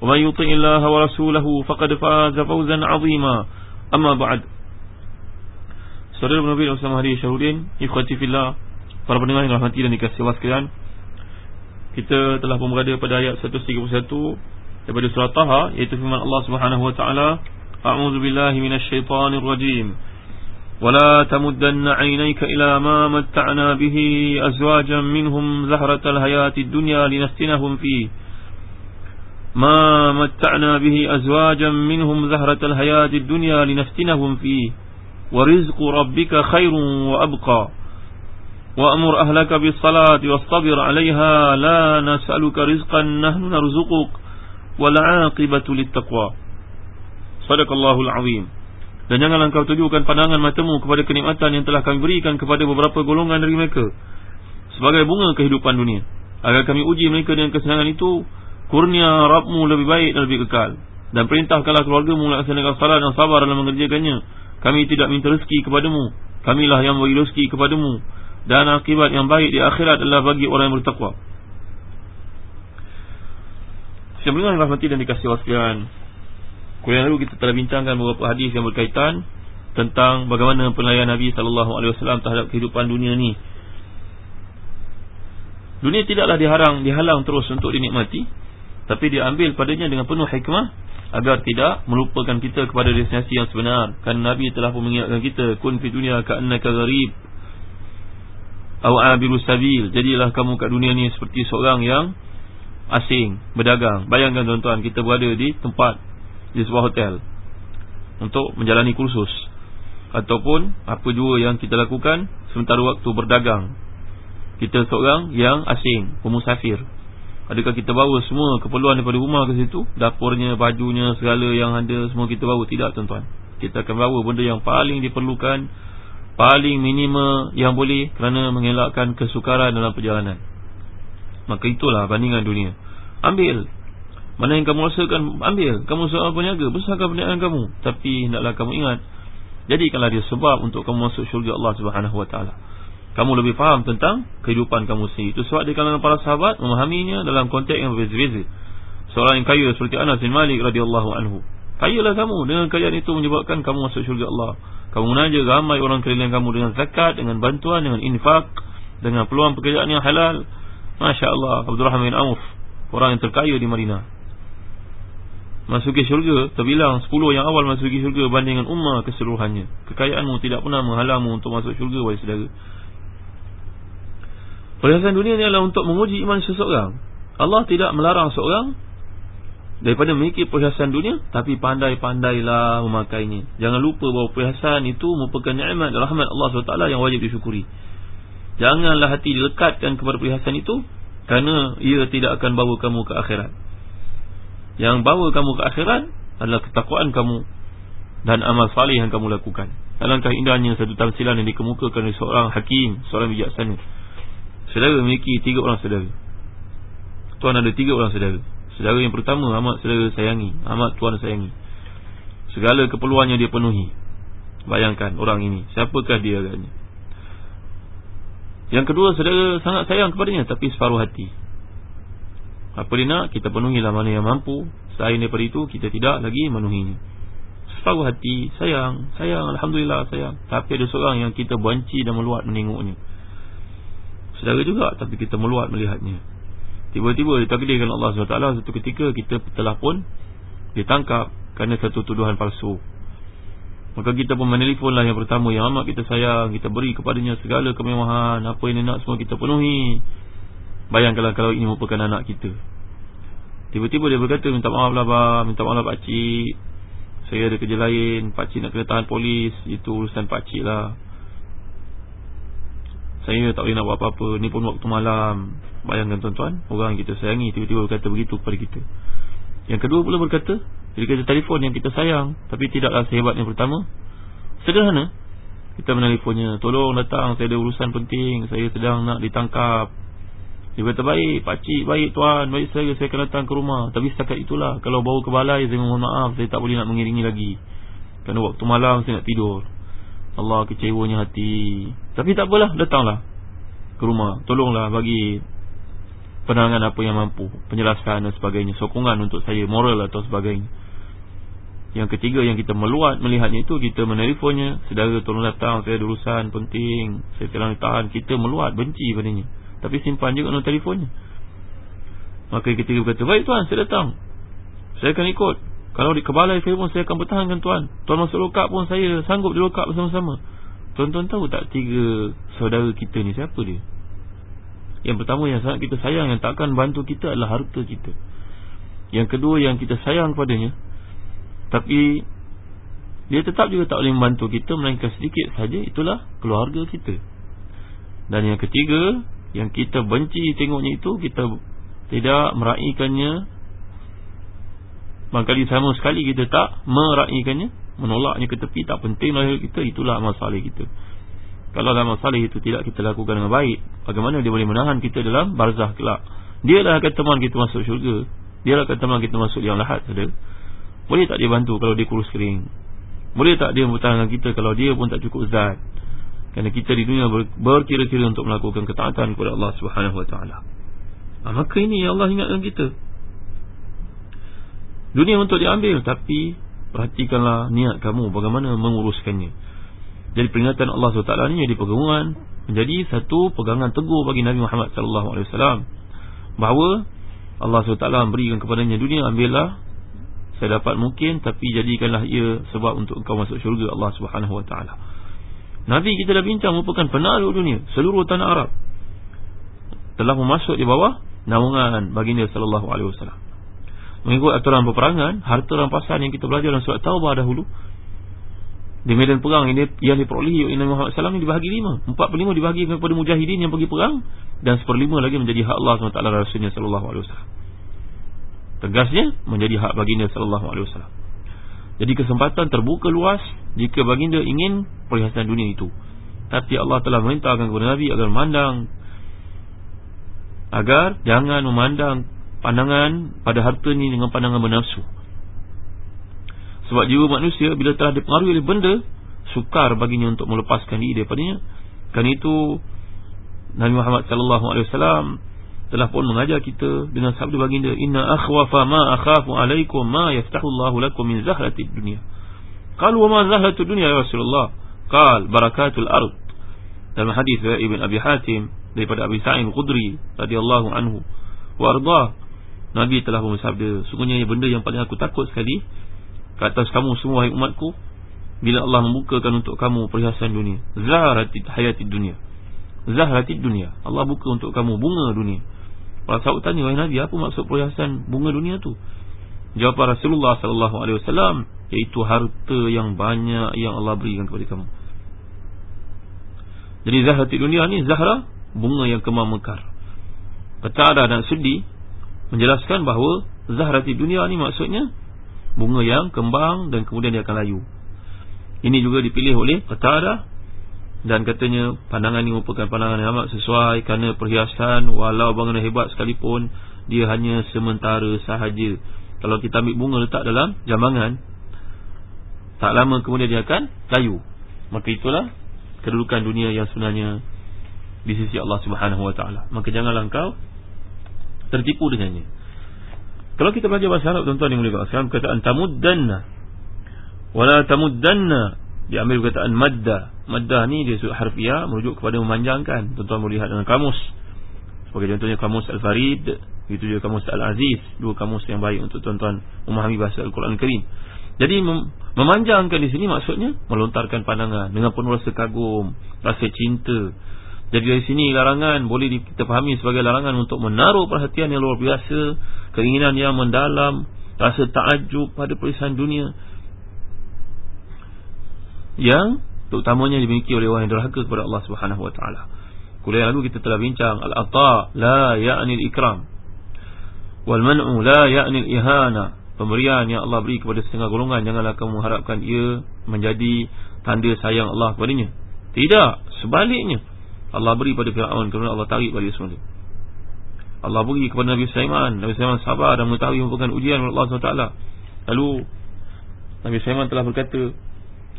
ومن يطع الله ورسوله فقد فاز فوزا عظيما أما بعد Saudara Nabi Muhammad Hadi Syahudin Ikhwati Fillah Para pendengar yang rahmati dan dikasih Allah sekalian Kita telah pun berada pada ayat 131 Daripada surah Taha Iaitu firman Allah Subhanahu Wa Taala A'udzu billahi minasyaitonir rajim ولا تمدن عينيك إلى ما متعنا به أزواجا منهم زهرة الحياة الدنيا لنفتنهم فيه ما متعنا به أزواجا منهم زهرة الحياة الدنيا لنفتنهم فيه ورزق ربك خير وأبقى وأمر أهلك بالصلاة واصطبر عليها لا نسألك رزقا نحن نرزقك والعاقبة للتقوى صدق الله العظيم Dan janganlah engkau tujukan pandangan matamu kepada kenikmatan yang telah kami berikan kepada beberapa golongan dari mereka Sebagai bunga kehidupan dunia Agar kami uji mereka dengan kesenangan itu kurnia Rabbmu lebih baik dan lebih kekal. Dan perintahkanlah keluarga mu melaksanakan salat dan sabar dalam mengerjakannya. Kami tidak minta rezeki kepadamu. Kamilah yang beri rezeki kepadamu. Dan akibat yang baik di akhirat adalah bagi orang yang bertakwa. Sebelum yang rahmati dan dikasih wasilian Kuliah lalu kita telah bincangkan beberapa hadis yang berkaitan Tentang bagaimana penilaian Nabi SAW terhadap kehidupan dunia ni. Dunia tidaklah diharang, dihalang terus untuk dinikmati tapi diambil padanya dengan penuh hikmah agar tidak melupakan kita kepada destinasi yang sebenar. Kan nabi telah pun mengingatkan kita kun fi dunya ka'annaka gharib aw sabil. Jadilah kamu kat dunia ni seperti seorang yang asing berdagang. Bayangkan tuan-tuan kita berada di tempat di sebuah hotel untuk menjalani kursus ataupun apa jua yang kita lakukan sementara waktu berdagang. Kita seorang yang asing pemusafir Adakah kita bawa semua keperluan daripada rumah ke situ? Dapurnya, bajunya, segala yang ada Semua kita bawa, tidak tuan-tuan. Kita akan bawa benda yang paling diperlukan Paling minima yang boleh Kerana mengelakkan kesukaran dalam perjalanan. Maka itulah bandingan dunia. Ambil. Mana yang kamu rasakan, ambil. Kamu seorang peniaga, besarkan perniagaan kamu. Tapi hendaklah kamu ingat Jadikanlah dia sebab untuk kamu masuk syurga Allah Subhanahu Taala kamu lebih faham tentang kehidupan kamu sendiri. Itu sebab di kalangan para sahabat memahaminya dalam konteks yang berbeza-beza. Seorang yang kaya seperti Anas bin Malik radhiyallahu anhu. Kayalah kamu dengan kekayaan itu menyebabkan kamu masuk syurga Allah. Kamu menaja ramai orang keliling kamu dengan zakat, dengan bantuan, dengan infak, dengan peluang pekerjaan yang halal. Masya Allah, Abdul Rahman bin Auf, orang yang terkaya di Madinah. Masuki syurga terbilang 10 yang awal masuki syurga banding dengan ummah keseluruhannya. Kekayaanmu tidak pernah menghalangmu untuk masuk syurga wahai saudara. Perhiasan dunia ni adalah untuk menguji iman seseorang. Allah tidak melarang seorang Daripada memiliki perhiasan dunia Tapi pandai-pandailah memakainya. Jangan lupa bahawa perhiasan itu Merupakan ni'mat dan rahmat Allah SWT Yang wajib disyukuri. Janganlah hati dilekatkan kepada perhiasan itu Kerana ia tidak akan bawa kamu ke akhirat. Yang bawa kamu ke akhirat Adalah ketakwaan kamu Dan amal salih yang kamu lakukan. Alangkah indahnya satu tamsilan yang dikemukakan oleh seorang hakim Seorang bijaksana Saudara memiliki tiga orang saudara. Tuan ada tiga orang saudara. Saudara yang pertama amat saudara sayangi. Amat tuan sayangi. Segala keperluannya dia penuhi. Bayangkan orang ini. Siapakah dia agaknya? Yang kedua saudara sangat sayang kepadanya Tapi separuh hati. Apa dia nak? Kita penuhilah mana yang mampu. Selain daripada itu kita tidak lagi menuhinya. Separuh hati sayang. Sayang Alhamdulillah sayang. Tapi ada seorang yang kita banci dan meluat menengoknya Saudara juga Tapi kita meluat melihatnya. Tiba-tiba ditakdirkan Allah SWT Satu ketika kita telah pun Ditangkap Kerana satu tuduhan palsu. Maka kita pun menelpon lah yang pertama Yang amat kita sayang Kita beri kepadanya segala kemewahan Apa yang dia nak semua kita penuhi. Bayangkanlah kalau ini merupakan anak kita. Tiba-tiba dia berkata Minta maaf lah bang Minta maaf lah pakcik Saya ada kerja lain Pakcik nak kena tahan polis Itu urusan pakcik lah Saya tak boleh nak buat apa-apa. Ni pun waktu malam. Bayangkan tuan-tuan Orang kita sayangi Tiba-tiba berkata begitu kepada kita. Yang kedua pula berkata jadi kita telefon yang kita sayang Tapi tidaklah sehebat yang pertama. Sederhana. Kita meneleponnya Tolong datang saya ada urusan penting Saya sedang nak ditangkap. Dia kata baik pakcik baik tuan Baik saya saya akan datang ke rumah. Tapi setakat itulah Kalau bawa ke balai saya mohon maaf Saya tak boleh nak mengiringi lagi. Kerana waktu malam saya nak tidur Allah kecewanya hati. Tapi tak apalah datanglah Ke rumah. Tolonglah bagi Penangan apa yang mampu Penjelasan dan sebagainya. Sokongan untuk saya Moral atau sebagainya. Yang ketiga yang kita meluat melihatnya itu Kita meneleponnya Sedara tolong datang Saya ada urusan penting Saya sedang ditahan. Kita meluat benci padanya. Tapi simpan juga nombor telefonnya. Maka ketiga berkata Baik tuan saya datang. Saya akan ikut Kalau di kebalai saya pun Saya akan bertahankan tuan Tuan masuk lokap pun saya Sanggup di lokap bersama-sama Tuan-tuan tahu tak Tiga saudara kita ni Siapa dia Yang pertama yang sangat kita sayang Yang takkan bantu kita adalah harta kita Yang kedua yang kita sayang padanya tapi dia tetap juga tak boleh membantu kita melainkan sedikit saja itulah keluarga kita. Dan yang ketiga, yang kita benci tengoknya itu kita tidak meraihkannya. Mangkali sama sekali kita tak meraihkannya, menolaknya ke tepi tak penting lahir kita itulah masalah kita. Kalau dalam masalah itu tidak kita lakukan dengan baik, bagaimana dia boleh menahan kita dalam barzah kelak? Dia lah akan teman kita masuk syurga. Dia lah akan teman kita masuk yang lahat saja. Boleh tak dia bantu kalau dia kurus kering Boleh tak dia bertahan kita kalau dia pun tak cukup zat Kerana kita di dunia berkira-kira untuk melakukan ketaatan kepada Allah SWT ha, Maka ini yang Allah ingatkan kita Dunia untuk diambil Tapi perhatikanlah niat kamu Bagaimana menguruskannya Jadi peringatan Allah SWT ini jadi pegangan Menjadi satu pegangan teguh bagi Nabi Muhammad SAW Bahawa Allah SWT memberikan kepadanya dunia Ambillah saya dapat mungkin tapi jadikanlah ia sebab untuk engkau masuk syurga Allah Subhanahu wa taala. Nabi kita dah bincang merupakan penaruh dunia seluruh tanah Arab telah memasuk di bawah naungan baginda sallallahu alaihi wasallam. Mengikut aturan peperangan, harta rampasan yang kita belajar dalam surat Taubah dahulu di medan perang ini yang diperolehi oleh Nabi Muhammad SAW ini dibahagi lima. Empat per lima dibahagi kepada mujahidin yang pergi perang dan seperlima lagi menjadi hak Allah SWT Alaihi Wasallam tegasnya menjadi hak baginda wasallam. Jadi kesempatan terbuka luas jika baginda ingin perhiasan dunia itu. Tapi Allah telah memerintahkan kepada Nabi agar memandang agar jangan memandang pandangan pada harta ini dengan pandangan bernafsu. Sebab jiwa manusia bila telah dipengaruhi oleh benda sukar baginya untuk melepaskan diri daripadanya. Kan itu Nabi Muhammad sallallahu alaihi wasallam telah pun mengajar kita dengan sabda baginda inna akhwafa ma akhafu alaikum ma yaftahu Allahu lakum min zahratid dunya qalu wa ma zahratud dunya ya rasulullah qal barakatul ard dalam hadis dari ibn abi hatim daripada abi sa'id khudri radhiyallahu anhu wa arda nabi telah bersabda sungguhnya benda yang paling aku takut sekali ke atas kamu semua hai umatku bila Allah membukakan untuk kamu perhiasan dunia zahratid hayatid dunya zahratid dunya Allah buka untuk kamu bunga dunia Para sahabat tanya wahai Nabi apa maksud perhiasan bunga dunia tu? Jawab Rasulullah wasallam iaitu harta yang banyak yang Allah berikan kepada kamu. Jadi zahrati dunia ni zahra bunga yang kemar mekar. Qatada dan Sudi menjelaskan bahawa zahrati dunia ni maksudnya bunga yang kembang dan kemudian dia akan layu. Ini juga dipilih oleh Qatada dan katanya pandangan ini merupakan pandangan yang amat sesuai Kerana perhiasan walau bangunan hebat sekalipun Dia hanya sementara sahaja. Kalau kita ambil bunga letak dalam jambangan Tak lama kemudian dia akan layu. Maka itulah kedudukan dunia yang sebenarnya Di sisi Allah subhanahu wa ta'ala. Maka janganlah engkau tertipu dengannya. Kalau kita belajar bahasa Arab tuan-tuan yang mulia Sekarang perkataan tamuddanna. Wala tamuddanna Diambil perkataan madda. Maddah ni dia sudut harfiah Merujuk kepada memanjangkan. Tuan-tuan boleh lihat dengan kamus. Sebagai contohnya kamus Al-Farid Itu juga kamus Al-Aziz. Dua kamus yang baik untuk tuan-tuan Memahami bahasa Al-Quran Karim. Jadi mem memanjangkan di sini maksudnya melontarkan pandangan dengan penuh rasa kagum, rasa cinta. Jadi dari sini larangan boleh kita fahami sebagai larangan untuk menaruh perhatian yang luar biasa, keinginan yang mendalam, rasa takjub pada peristiwa dunia yang terutamanya dimiliki oleh orang yang derhaka kepada Allah Subhanahu wa taala. Kuliah lalu kita telah bincang al-ata la ya'ni al-ikram wal man'u la ya'ni al-ihana. Pemberian yang Allah beri kepada setengah golongan janganlah kamu harapkan ia menjadi tanda sayang Allah kepadanya. Tidak, sebaliknya. Allah beri pada Firaun kerana Allah tarik balik semula. Allah beri kepada Nabi Sulaiman. Nabi Sulaiman sabar dan mengetahui merupakan ujian oleh Allah SWT. Lalu Nabi Sulaiman telah berkata,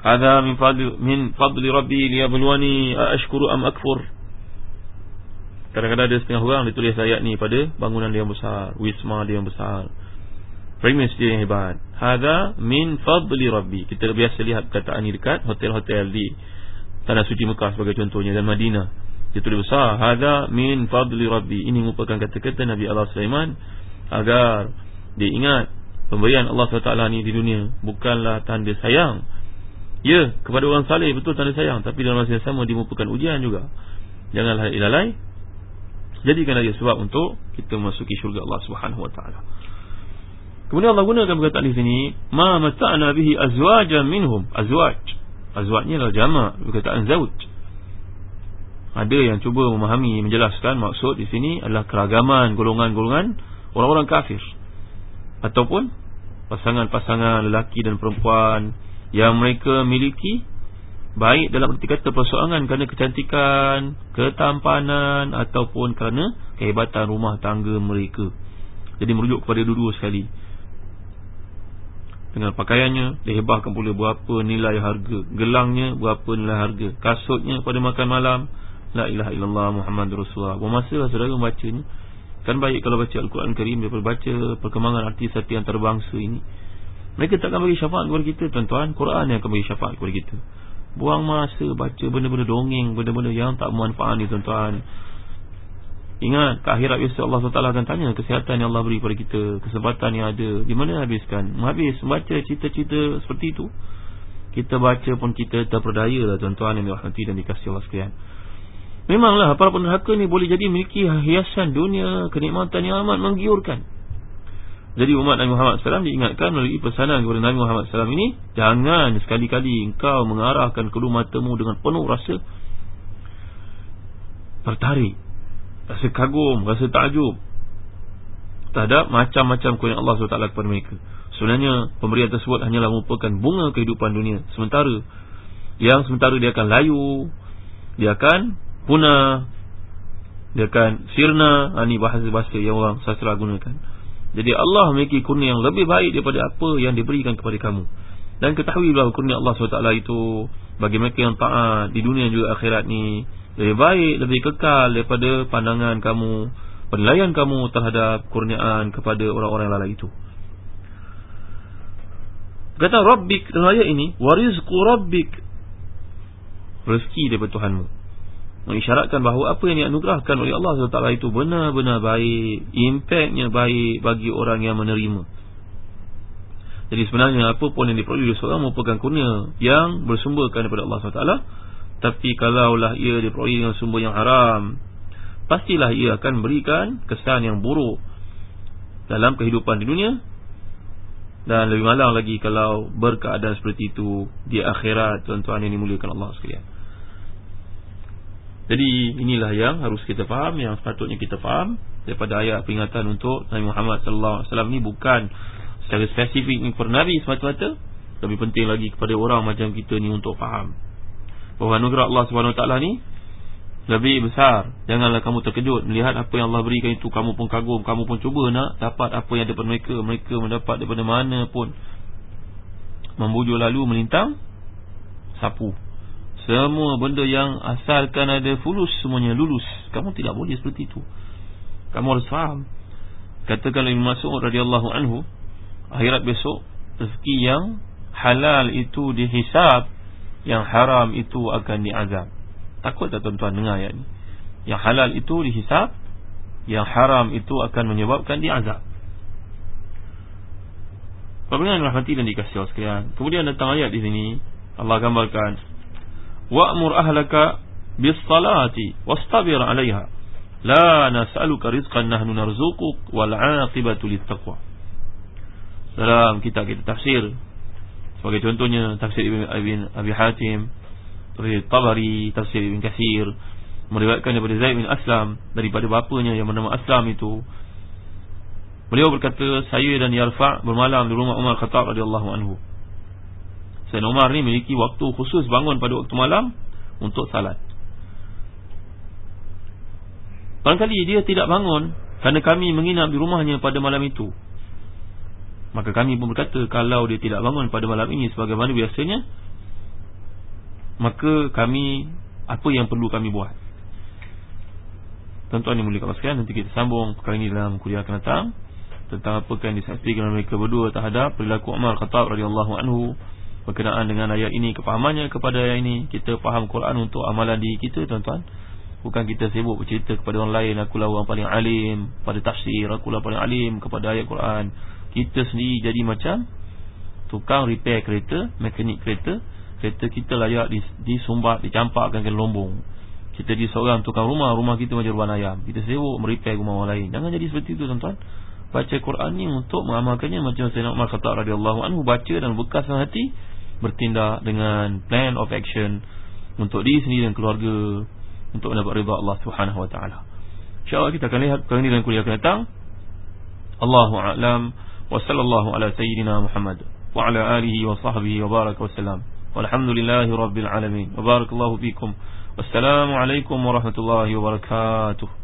Hada min fadli min fadli Rabbi liyabluwani ashkuru am akfur. Kadang-kadang ada setengah orang dia tulis ayat ni pada bangunan dia yang besar, wisma dia yang besar. Premis dia yang hebat. Hada min fadli Rabbi. Kita biasa lihat perkataan ni dekat hotel-hotel di Tanah Suci Mekah sebagai contohnya dan Madinah. Dia tulis besar, Hada min fadli Rabbi. Ini merupakan kata-kata Nabi Allah Sulaiman agar diingat pemberian Allah SWT ni di dunia bukanlah tanda sayang. Ya, kepada orang saleh betul tanda sayang Tapi dalam masa yang sama dia merupakan ujian juga. Janganlah ilalai. Jadikanlah dia sebab untuk Kita memasuki syurga Allah subhanahu wa ta'ala. Kemudian Allah gunakan perkataan di sini Ma mata'na bihi azwajan minhum. Azwaj Azwajnya adalah jamak Perkataan zawj Ada yang cuba memahami Menjelaskan maksud di sini adalah keragaman Golongan-golongan Orang-orang kafir Ataupun Pasangan-pasangan lelaki dan perempuan yang mereka miliki baik dalam erti kata persoalan kerana kecantikan, ketampanan ataupun kerana kehebatan rumah tangga mereka. Jadi merujuk kepada dua-dua sekali. Dengan pakaiannya dihebahkan pula berapa nilai harga, gelangnya berapa nilai harga, kasutnya pada makan malam, la ilaha illallah Muhammad Rasulullah. Bermasalah saudara membacanya. Kan baik kalau baca Al-Quran Karim daripada baca perkembangan artis-artis antarabangsa ini. Mereka tak akan bagi syafaat kepada kita Tuan-tuan Quran yang akan bagi syafaat kepada kita Buang masa baca benda-benda dongeng Benda-benda yang tak manfaat ni tuan-tuan Ingat ke akhirat besok Allah SWT akan tanya Kesihatan yang Allah beri kepada kita Kesempatan yang ada. Di mana habiskan? Habis baca cerita-cerita seperti itu. Kita baca pun kita terperdaya lah Tuan-tuan yang dirahmati dan dikasih Allah sekalian. Memanglah para penerhaka ni boleh jadi memiliki hiasan dunia Kenikmatan yang amat menggiurkan. Jadi umat Nabi Muhammad SAW diingatkan melalui pesanan kepada Nabi Muhammad SAW ini Jangan sekali-kali engkau mengarahkan kedua matamu dengan penuh rasa Tertarik Rasa kagum, rasa takjub. Terhadap macam-macam kurnia Allah SWT kepada mereka. Sebenarnya pemberian tersebut hanyalah merupakan bunga kehidupan dunia. Sementara Yang sementara dia akan layu Dia akan punah Dia akan sirna. Ini ha, bahasa-bahasa yang orang sastra gunakan. Jadi Allah memiliki kurnia yang lebih baik daripada apa yang diberikan kepada kamu. Dan ketahui bahawa kurnia Allah SWT itu bagi mereka yang taat di dunia juga akhirat ni lebih baik, lebih kekal daripada pandangan kamu, penilaian kamu terhadap kurniaan kepada orang-orang lain itu. Kata Rabbik dalam ayat ini, warizqu Rabbik. Rezeki daripada Tuhanmu. Mengisyaratkan bahawa apa yang dianugerahkan oleh Allah SWT itu benar-benar baik impactnya baik bagi orang yang menerima. Jadi sebenarnya apa pun yang diperoleh oleh seorang merupakan kurnia yang bersumberkan daripada Allah SWT tapi kalaulah ia diperoleh dengan sumber yang haram pastilah ia akan berikan kesan yang buruk dalam kehidupan di dunia. Dan lebih malang lagi kalau berkeadaan seperti itu di akhirat tuan-tuan yang dimuliakan Allah sekalian. Jadi inilah yang harus kita faham Yang sepatutnya kita faham Daripada ayat peringatan untuk Nabi Muhammad SAW ini bukan Secara spesifik ini Nabi semata-mata. Lebih penting lagi kepada orang macam kita ni untuk faham Bahawa anugerah Allah SWT ni Lebih besar. Janganlah kamu terkejut Melihat apa yang Allah berikan itu Kamu pun kagum Kamu pun cuba nak dapat apa yang daripada mereka Mereka mendapat daripada mana pun. Membujuk lalu melintang Sapu. Semua benda yang asalkan ada fulus Semuanya lulus. Kamu tidak boleh seperti itu. Kamu harus faham. Katakan Ibn Mas'ud radhiyallahu anhu Akhirat besok Rezeki yang halal itu dihisap Yang haram itu akan diazab. Takut tak tuan-tuan dengar ayat ini Yang halal itu dihisap Yang haram itu akan menyebabkan diazab. Perbincangan rahmati dan dikasih Allah sekalian? Kemudian datang ayat di sini Allah gambarkan Wa'mur ahlaka bis salati wastabir alaiha. La nas'aluka rizqan nahnu narzuquk wal 'aqibatu littaqwa. Dalam kitab kita tafsir Sebagai contohnya tafsir Ibn Abi Hatim Tafsir Tabari, tafsir Ibn Kathir Meriwayatkan daripada Zaid bin Aslam Daripada bapanya yang bernama Aslam itu. Beliau berkata Saya dan Yarfa' bermalam di rumah Umar Khattab radhiyallahu anhu. Sayyidina Umar ni memiliki waktu khusus bangun pada waktu malam Untuk salat. Barangkali dia tidak bangun Kerana kami menginap di rumahnya pada malam itu Maka kami pun berkata Kalau dia tidak bangun pada malam ini Sebagaimana biasanya Maka kami Apa yang perlu kami buat? Tuan-tuan yang mulia sekalian Nanti kita sambung perkara ini dalam kuliah akan datang tentang apa yang disaksikan mereka berdua terhadap perilaku Umar Khattab radhiyallahu anhu berkenaan dengan ayat ini kepahamannya kepada ayat ini. Kita faham Quran untuk amalan di kita tuan-tuan. Bukan kita sibuk bercerita kepada orang lain aku lah orang paling alim pada tafsir aku lah paling alim kepada ayat Quran kita sendiri jadi macam tukang repair kereta mekanik kereta kereta kita layak disumbat dicampakkan ke lombong. Kita jadi seorang tukang rumah rumah kita macam ruang ayam. Kita sibuk merepair rumah orang lain. Jangan jadi seperti itu tuan-tuan. Baca Quran ni untuk mengamalkannya macam Sayyidina Umar Khattab radhiyallahu anhu baca dan bekas dalam hati bertindak dengan plan of action untuk diri sendiri dan keluarga untuk mendapat ridha Allah Subhanahu wa taala. Insya-Allah kita akan lihat kali ini dalam kuliah akan datang. Allahu a'lam wa sallallahu ala sayyidina Muhammad wa ala alihi wa sahbihi wa baraka wasallam. Walhamdulillahi rabbil alamin. Wa barakallahu fikum. Wassalamu alaikum warahmatullahi wabarakatuh.